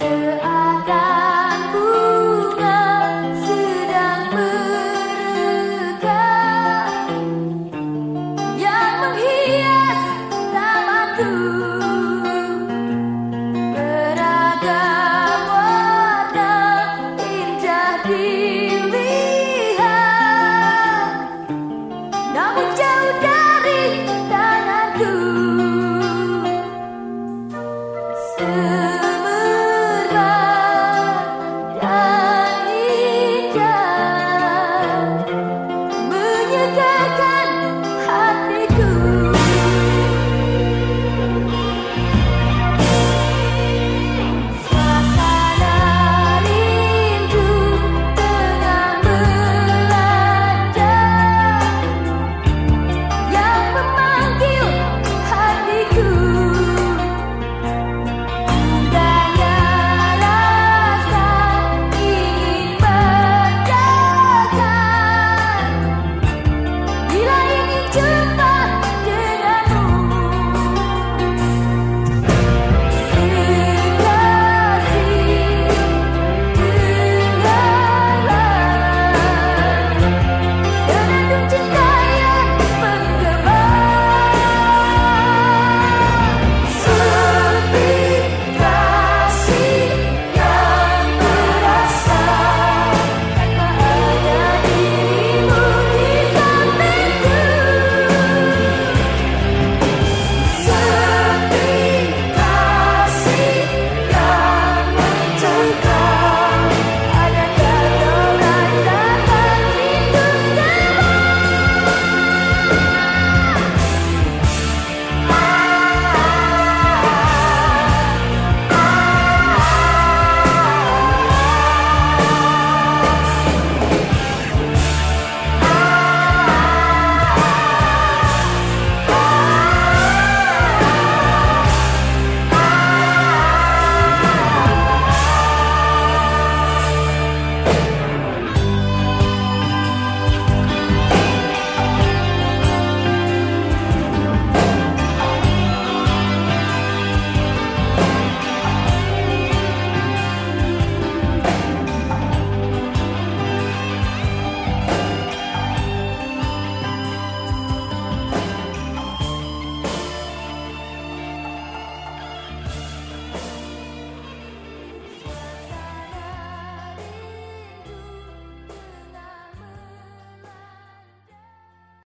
myself